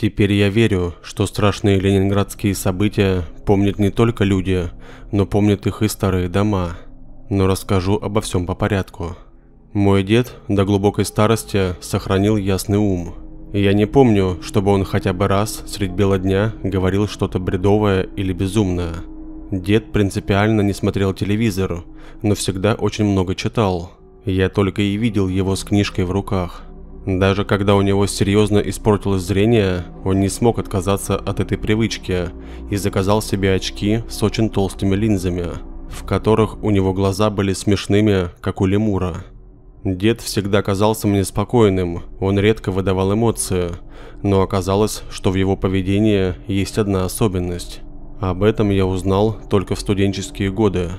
Теперь я верю, что страшные ленинградские события помнят не только люди, но помнят их и старые дома. Но расскажу обо всем по порядку. Мой дед до глубокой старости сохранил ясный ум. Я не помню, чтобы он хотя бы раз средь бела дня говорил что-то бредовое или безумное. Дед принципиально не смотрел телевизор, но всегда очень много читал. Я только и видел его с книжкой в руках. Даже когда у него серьезно испортилось зрение, он не смог отказаться от этой привычки и заказал себе очки с очень толстыми линзами, в которых у него глаза были смешными, как у лемура. Дед всегда казался мне спокойным, он редко выдавал эмоции, но оказалось, что в его поведении есть одна особенность. Об этом я узнал только в студенческие годы.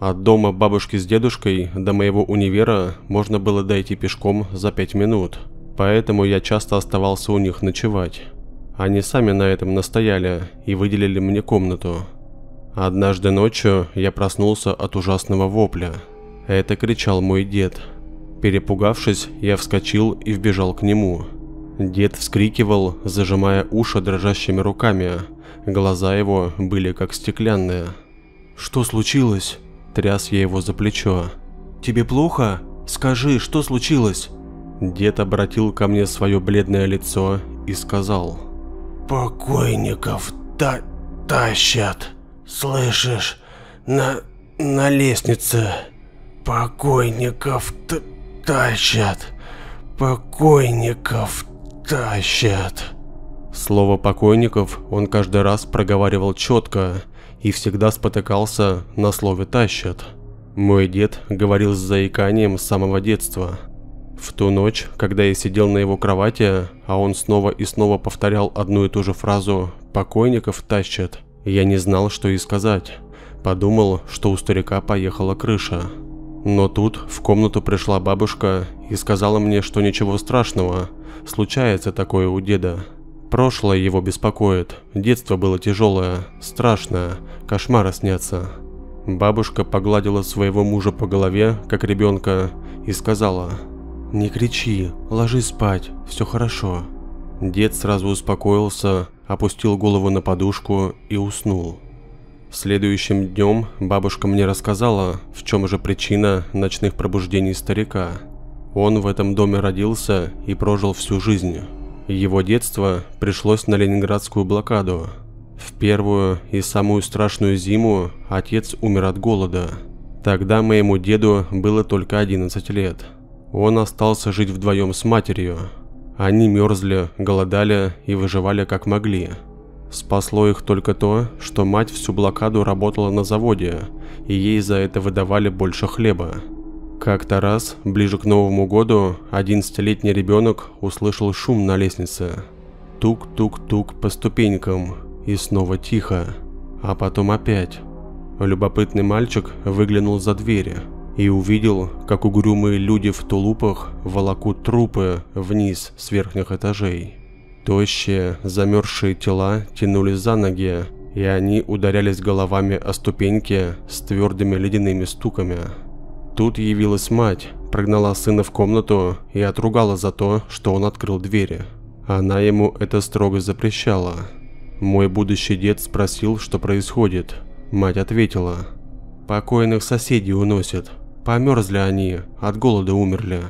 От дома бабушки с дедушкой до моего универа можно было дойти пешком за пять минут, поэтому я часто оставался у них ночевать. Они сами на этом настояли и выделили мне комнату. Однажды ночью я проснулся от ужасного вопля. Это кричал мой дед – Перепугавшись, я вскочил и вбежал к нему. Дед вскрикивал, зажимая уши дрожащими руками. Глаза его были как стеклянные. «Что случилось?» Тряс я его за плечо. «Тебе плохо? Скажи, что случилось?» Дед обратил ко мне свое бледное лицо и сказал. «Покойников та тащат, слышишь, на, на лестнице. Покойников т тащат. Покойников тащат. Слово «покойников» он каждый раз проговаривал четко и всегда спотыкался на слове «тащат». Мой дед говорил с заиканием с самого детства. В ту ночь, когда я сидел на его кровати, а он снова и снова повторял одну и ту же фразу «покойников тащат», я не знал, что и сказать. Подумал, что у старика поехала крыша. Но тут в комнату пришла бабушка и сказала мне, что ничего страшного, случается такое у деда. Прошлое его беспокоит, детство было тяжелое, страшное, кошмары снятся. Бабушка погладила своего мужа по голове, как ребенка, и сказала, «Не кричи, ложись спать, все хорошо». Дед сразу успокоился, опустил голову на подушку и уснул. Следующим днем бабушка мне рассказала, в чем же причина ночных пробуждений старика. Он в этом доме родился и прожил всю жизнь. Его детство пришлось на ленинградскую блокаду. В первую и самую страшную зиму отец умер от голода. Тогда моему деду было только 11 лет. Он остался жить вдвоем с матерью. Они мерзли, голодали и выживали как могли. Спасло их только то, что мать всю блокаду работала на заводе, и ей за это выдавали больше хлеба. Как-то раз, ближе к Новому году, 11-летний ребенок услышал шум на лестнице. Тук-тук-тук по ступенькам, и снова тихо, а потом опять. Любопытный мальчик выглянул за двери и увидел, как угрюмые люди в тулупах волокут трупы вниз с верхних этажей. Тощие, замерзшие тела тянулись за ноги, и они ударялись головами о ступеньки с твердыми ледяными стуками. Тут явилась мать, прогнала сына в комнату и отругала за то, что он открыл двери. Она ему это строго запрещала. Мой будущий дед спросил, что происходит. Мать ответила. «Покойных соседей уносят. Померзли они, от голода умерли».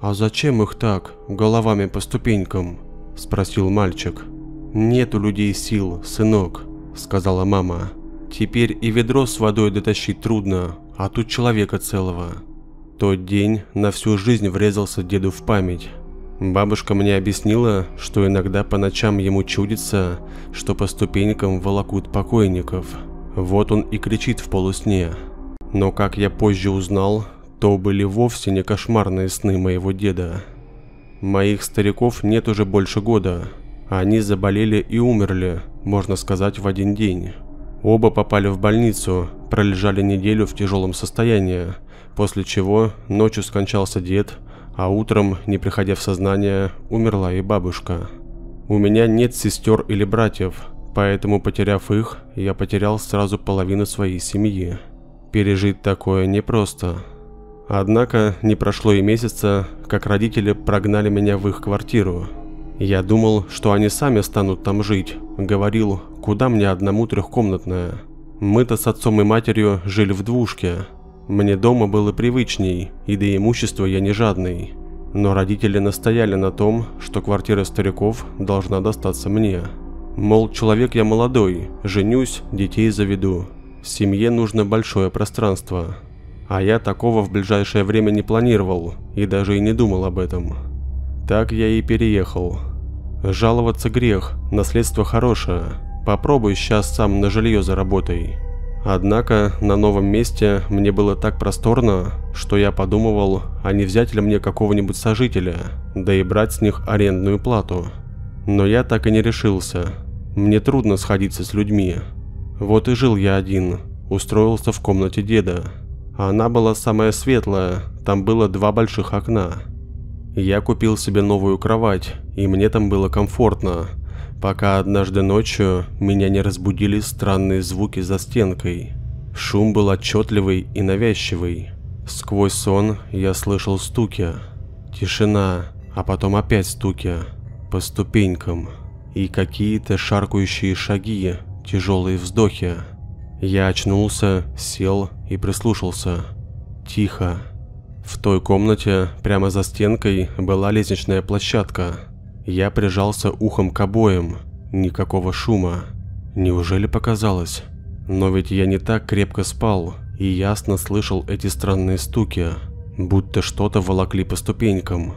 «А зачем их так, головами по ступенькам?» – спросил мальчик. «Нет у людей сил, сынок», – сказала мама. «Теперь и ведро с водой дотащить трудно, а тут человека целого». Тот день на всю жизнь врезался деду в память. Бабушка мне объяснила, что иногда по ночам ему чудится, что по ступенькам волокут покойников. Вот он и кричит в полусне. Но как я позже узнал, то были вовсе не кошмарные сны моего деда. Моих стариков нет уже больше года. Они заболели и умерли, можно сказать, в один день. Оба попали в больницу, пролежали неделю в тяжелом состоянии, после чего ночью скончался дед, а утром, не приходя в сознание, умерла и бабушка. У меня нет сестер или братьев, поэтому, потеряв их, я потерял сразу половину своей семьи. Пережить такое непросто. Однако не прошло и месяца, как родители прогнали меня в их квартиру. Я думал, что они сами станут там жить. Говорил, куда мне одному трехкомнатная. Мы-то с отцом и матерью жили в двушке. Мне дома было привычней, и до имущества я не жадный. Но родители настояли на том, что квартира стариков должна достаться мне. Мол, человек я молодой, женюсь, детей заведу. Семье нужно большое пространство. А я такого в ближайшее время не планировал и даже и не думал об этом. Так я и переехал. Жаловаться грех, наследство хорошее. Попробуй сейчас сам на жилье заработай. Однако на новом месте мне было так просторно, что я подумывал, а не взять ли мне какого-нибудь сожителя, да и брать с них арендную плату. Но я так и не решился. Мне трудно сходиться с людьми. Вот и жил я один, устроился в комнате деда. Она была самая светлая, там было два больших окна. Я купил себе новую кровать, и мне там было комфортно, пока однажды ночью меня не разбудили странные звуки за стенкой. Шум был отчетливый и навязчивый. Сквозь сон я слышал стуки. Тишина, а потом опять стуки. По ступенькам. И какие-то шаркающие шаги, тяжелые вздохи. Я очнулся, сел и прислушался. Тихо. В той комнате, прямо за стенкой, была лестничная площадка. Я прижался ухом к обоям. Никакого шума. Неужели показалось? Но ведь я не так крепко спал и ясно слышал эти странные стуки, будто что-то волокли по ступенькам.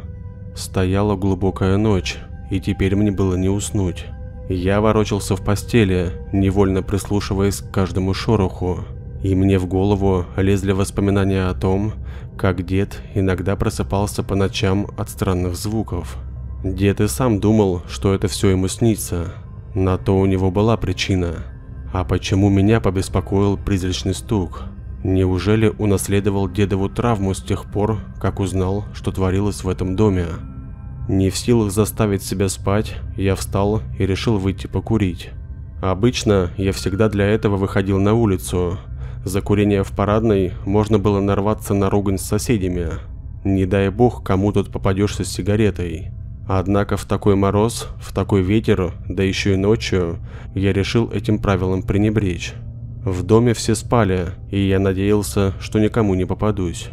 Стояла глубокая ночь, и теперь мне было не уснуть. Я ворочался в постели, невольно прислушиваясь к каждому шороху, и мне в голову лезли воспоминания о том, как дед иногда просыпался по ночам от странных звуков. Дед и сам думал, что это все ему снится. На то у него была причина. А почему меня побеспокоил призрачный стук? Неужели унаследовал дедову травму с тех пор, как узнал, что творилось в этом доме? Не в силах заставить себя спать, я встал и решил выйти покурить. Обычно я всегда для этого выходил на улицу, за курение в парадной можно было нарваться на ругань с соседями. Не дай бог, кому тут попадешься с сигаретой. Однако в такой мороз, в такой ветер, да еще и ночью, я решил этим правилом пренебречь. В доме все спали, и я надеялся, что никому не попадусь.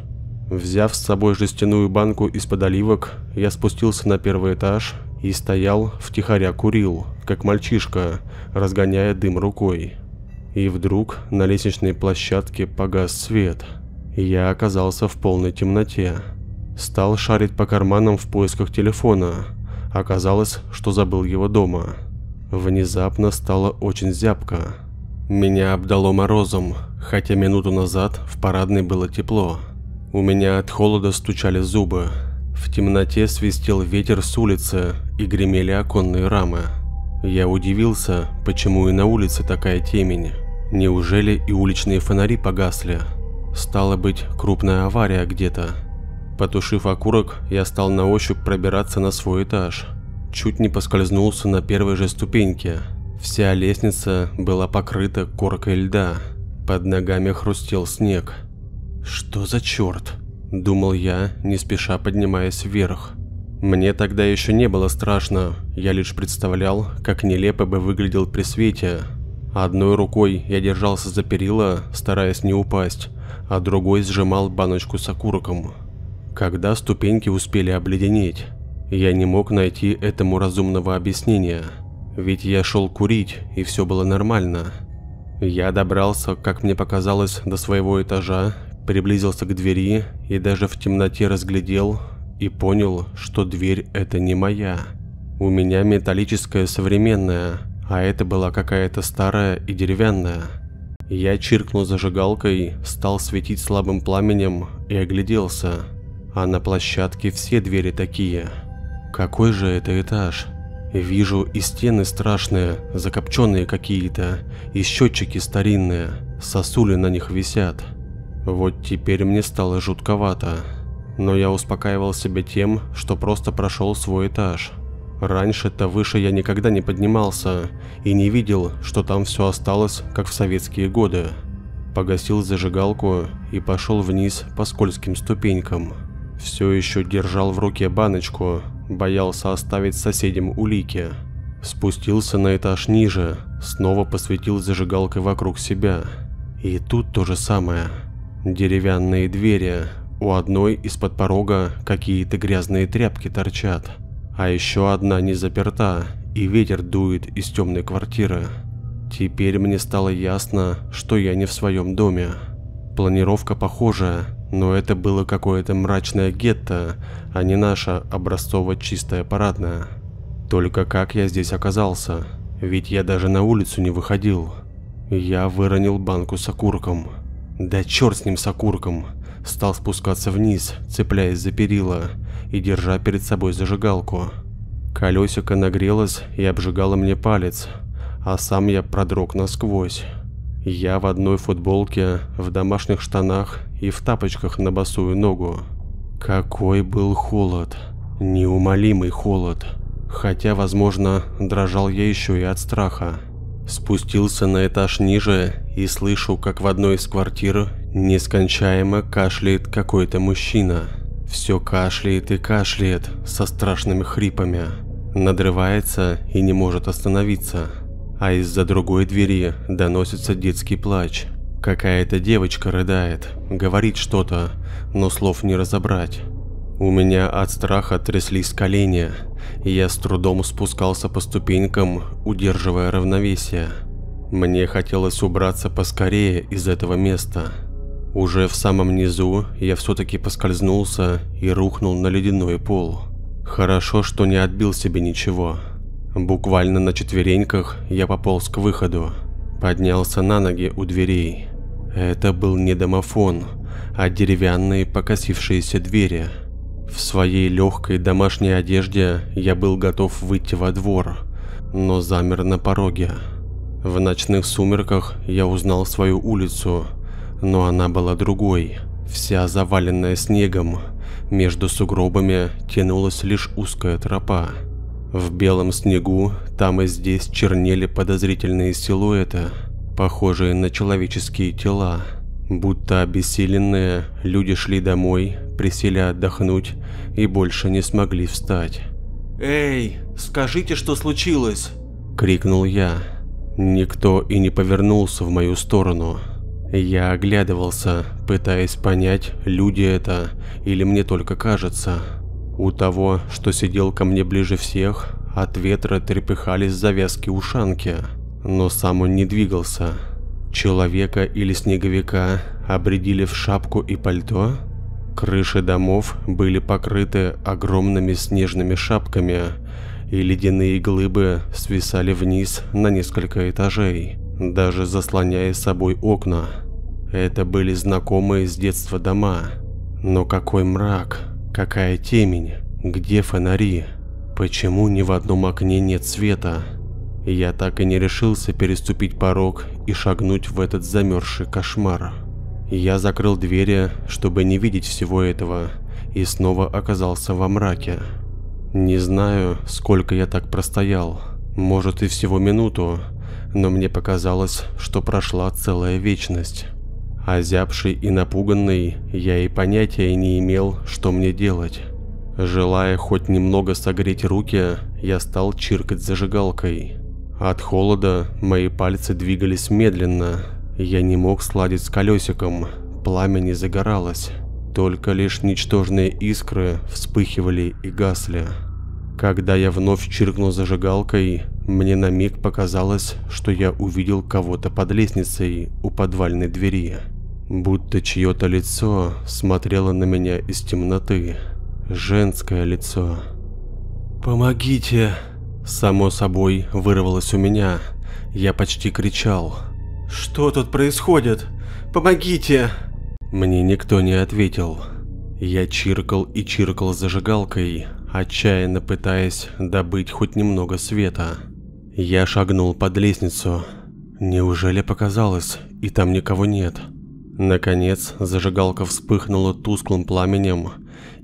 Взяв с собой жестяную банку из-под оливок, я спустился на первый этаж и стоял, втихаря курил, как мальчишка, разгоняя дым рукой. И вдруг на лестничной площадке погас свет, я оказался в полной темноте. Стал шарить по карманам в поисках телефона. Оказалось, что забыл его дома. Внезапно стало очень зябко. Меня обдало морозом, хотя минуту назад в парадной было тепло. У меня от холода стучали зубы. В темноте свистел ветер с улицы и гремели оконные рамы. Я удивился, почему и на улице такая темень. Неужели и уличные фонари погасли? Стало быть, крупная авария где-то. Потушив окурок, я стал на ощупь пробираться на свой этаж. Чуть не поскользнулся на первой же ступеньке. Вся лестница была покрыта коркой льда. Под ногами хрустел снег. «Что за черт?» – думал я, не спеша поднимаясь вверх. Мне тогда еще не было страшно, я лишь представлял, как нелепо бы выглядел при свете. Одной рукой я держался за перила, стараясь не упасть, а другой сжимал баночку с окурком. Когда ступеньки успели обледенеть, я не мог найти этому разумного объяснения, ведь я шел курить, и все было нормально. Я добрался, как мне показалось, до своего этажа, приблизился к двери и даже в темноте разглядел, и понял, что дверь это не моя. У меня металлическая современная, а это была какая-то старая и деревянная. Я чиркнул зажигалкой, стал светить слабым пламенем и огляделся. А на площадке все двери такие. Какой же это этаж? Вижу и стены страшные, закопченные какие-то, и счетчики старинные, сосули на них висят. Вот теперь мне стало жутковато но я успокаивал себя тем, что просто прошел свой этаж. Раньше-то выше я никогда не поднимался и не видел, что там все осталось, как в советские годы. Погасил зажигалку и пошел вниз по скользким ступенькам. Все еще держал в руке баночку, боялся оставить соседям улики. Спустился на этаж ниже, снова посветил зажигалкой вокруг себя. И тут то же самое. Деревянные двери, у одной из-под порога какие-то грязные тряпки торчат, а еще одна не заперта, и ветер дует из темной квартиры. Теперь мне стало ясно, что я не в своем доме. Планировка похожая, но это было какое-то мрачное гетто, а не наша образцово чистая парадная. Только как я здесь оказался? Ведь я даже на улицу не выходил. Я выронил банку с окурком. Да черт с ним с окурком. Стал спускаться вниз, цепляясь за перила и держа перед собой зажигалку. Колесико нагрелось и обжигало мне палец, а сам я продрог насквозь. Я в одной футболке, в домашних штанах и в тапочках на босую ногу. Какой был холод. Неумолимый холод. Хотя, возможно, дрожал я еще и от страха. Спустился на этаж ниже и слышу, как в одной из квартир нескончаемо кашляет какой-то мужчина. Все кашляет и кашляет со страшными хрипами. Надрывается и не может остановиться а из-за другой двери доносится детский плач. Какая-то девочка рыдает, говорит что-то, но слов не разобрать. У меня от страха тряслись колени, и я с трудом спускался по ступенькам, удерживая равновесие. Мне хотелось убраться поскорее из этого места. Уже в самом низу я все-таки поскользнулся и рухнул на ледяной пол. Хорошо, что не отбил себе ничего. Буквально на четвереньках я пополз к выходу, поднялся на ноги у дверей. Это был не домофон, а деревянные покосившиеся двери. В своей легкой домашней одежде я был готов выйти во двор, но замер на пороге. В ночных сумерках я узнал свою улицу, но она была другой, вся заваленная снегом. Между сугробами тянулась лишь узкая тропа. В белом снегу там и здесь чернели подозрительные силуэты, похожие на человеческие тела. Будто обессиленные, люди шли домой, присели отдохнуть и больше не смогли встать. «Эй, скажите, что случилось?» – крикнул я. Никто и не повернулся в мою сторону. Я оглядывался, пытаясь понять, люди это или мне только кажется. У того, что сидел ко мне ближе всех, от ветра трепыхались завязки ушанки, но сам он не двигался. Человека или снеговика обредили в шапку и пальто? Крыши домов были покрыты огромными снежными шапками, и ледяные глыбы свисали вниз на несколько этажей, даже заслоняя собой окна. Это были знакомые с детства дома. Но какой мрак, Какая темень? Где фонари? Почему ни в одном окне нет света? Я так и не решился переступить порог и шагнуть в этот замерзший кошмар. Я закрыл двери, чтобы не видеть всего этого, и снова оказался во мраке. Не знаю, сколько я так простоял, может и всего минуту, но мне показалось, что прошла целая вечность. Озябший и напуганный, я и понятия не имел, что мне делать. Желая хоть немного согреть руки, я стал чиркать зажигалкой. От холода мои пальцы двигались медленно, я не мог сладить с колесиком, пламя не загоралось, только лишь ничтожные искры вспыхивали и гасли. Когда я вновь чиркнул зажигалкой, мне на миг показалось, что я увидел кого-то под лестницей у подвальной двери. Будто чье-то лицо смотрело на меня из темноты. Женское лицо. «Помогите!» Само собой вырвалось у меня. Я почти кричал. «Что тут происходит? Помогите!» Мне никто не ответил. Я чиркал и чиркал зажигалкой, отчаянно пытаясь добыть хоть немного света. Я шагнул под лестницу. Неужели показалось, и там никого нет? Наконец, зажигалка вспыхнула тусклым пламенем,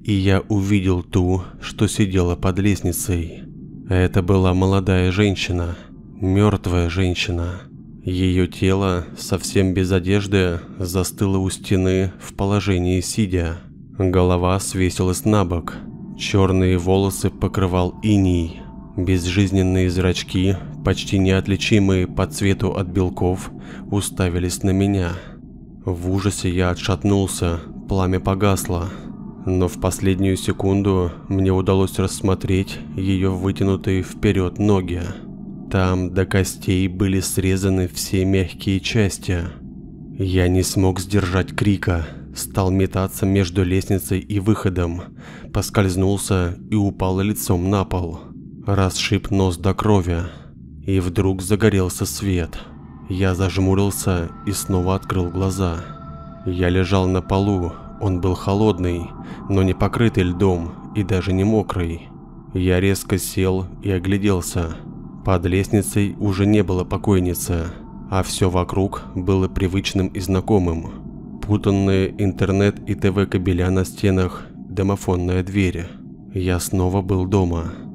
и я увидел ту, что сидела под лестницей. Это была молодая женщина, мертвая женщина. Ее тело, совсем без одежды, застыло у стены в положении сидя. Голова свесилась на бок, Черные волосы покрывал иней. Безжизненные зрачки, почти неотличимые по цвету от белков, уставились на меня. В ужасе я отшатнулся, пламя погасло. Но в последнюю секунду мне удалось рассмотреть ее вытянутые вперед ноги. Там до костей были срезаны все мягкие части. Я не смог сдержать крика, стал метаться между лестницей и выходом, поскользнулся и упал лицом на пол. Расшиб нос до крови, и вдруг загорелся свет. Я зажмурился и снова открыл глаза. Я лежал на полу, он был холодный, но не покрытый льдом и даже не мокрый. Я резко сел и огляделся. Под лестницей уже не было покойницы, а все вокруг было привычным и знакомым. Путанные интернет и ТВ кабеля на стенах, домофонная дверь. Я снова был дома.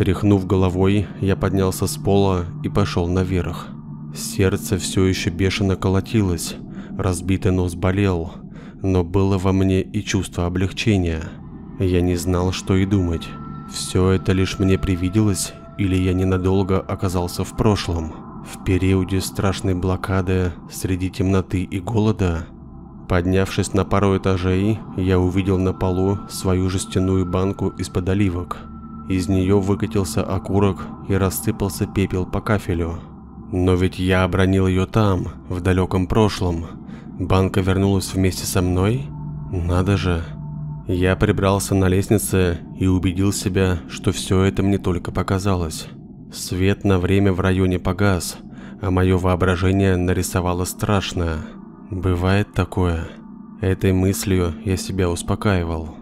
Тряхнув головой, я поднялся с пола и пошел наверх. Сердце все еще бешено колотилось, разбитый нос болел, но было во мне и чувство облегчения. Я не знал, что и думать. Все это лишь мне привиделось или я ненадолго оказался в прошлом, в периоде страшной блокады среди темноты и голода. Поднявшись на пару этажей, я увидел на полу свою жестяную банку из-под оливок. Из нее выкатился окурок и рассыпался пепел по кафелю. Но ведь я обронил ее там, в далеком прошлом. Банка вернулась вместе со мной? Надо же. Я прибрался на лестнице и убедил себя, что все это мне только показалось. Свет на время в районе погас, а мое воображение нарисовало страшное. Бывает такое. Этой мыслью я себя успокаивал.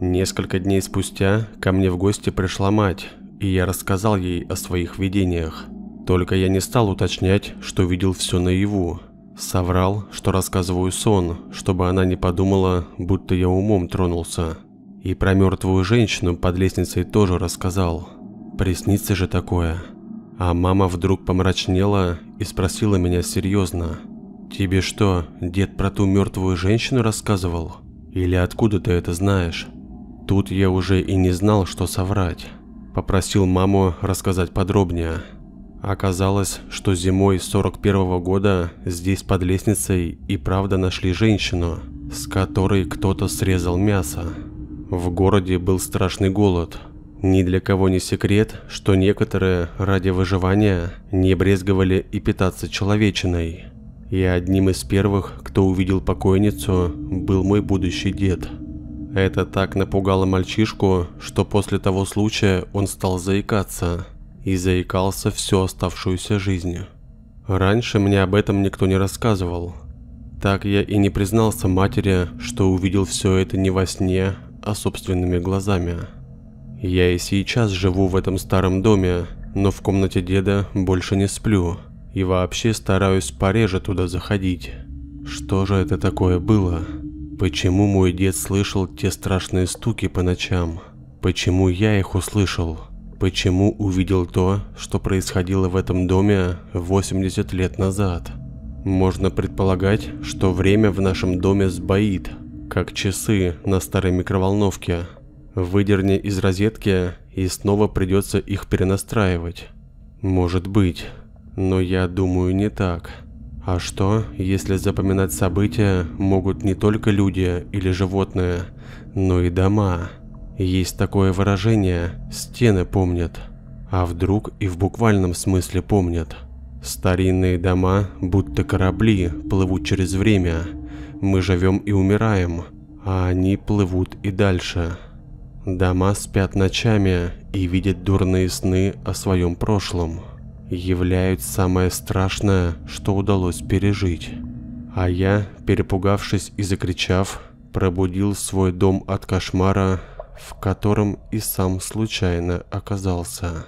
Несколько дней спустя ко мне в гости пришла мать, и я рассказал ей о своих видениях. Только я не стал уточнять, что видел все наяву. Соврал, что рассказываю сон, чтобы она не подумала, будто я умом тронулся. И про мертвую женщину под лестницей тоже рассказал. Приснится же такое. А мама вдруг помрачнела и спросила меня серьезно. «Тебе что, дед про ту мертвую женщину рассказывал? Или откуда ты это знаешь?» Тут я уже и не знал, что соврать. Попросил маму рассказать подробнее. Оказалось, что зимой 41 -го года здесь под лестницей и правда нашли женщину, с которой кто-то срезал мясо. В городе был страшный голод. Ни для кого не секрет, что некоторые ради выживания не брезговали и питаться человечиной. И одним из первых, кто увидел покойницу, был мой будущий дед. Это так напугало мальчишку, что после того случая он стал заикаться – и заикался всю оставшуюся жизнь. Раньше мне об этом никто не рассказывал. Так я и не признался матери, что увидел все это не во сне, а собственными глазами. Я и сейчас живу в этом старом доме, но в комнате деда больше не сплю и вообще стараюсь пореже туда заходить. Что же это такое было? Почему мой дед слышал те страшные стуки по ночам? Почему я их услышал? Почему увидел то, что происходило в этом доме 80 лет назад? Можно предполагать, что время в нашем доме сбоит, как часы на старой микроволновке. Выдерни из розетки и снова придется их перенастраивать. Может быть, но я думаю не так. А что, если запоминать события могут не только люди или животные, но и дома? Есть такое выражение «стены помнят», а вдруг и в буквальном смысле помнят. Старинные дома, будто корабли, плывут через время. Мы живем и умираем, а они плывут и дальше. Дома спят ночами и видят дурные сны о своем прошлом. Являют самое страшное, что удалось пережить. А я, перепугавшись и закричав, пробудил свой дом от кошмара в котором и сам случайно оказался.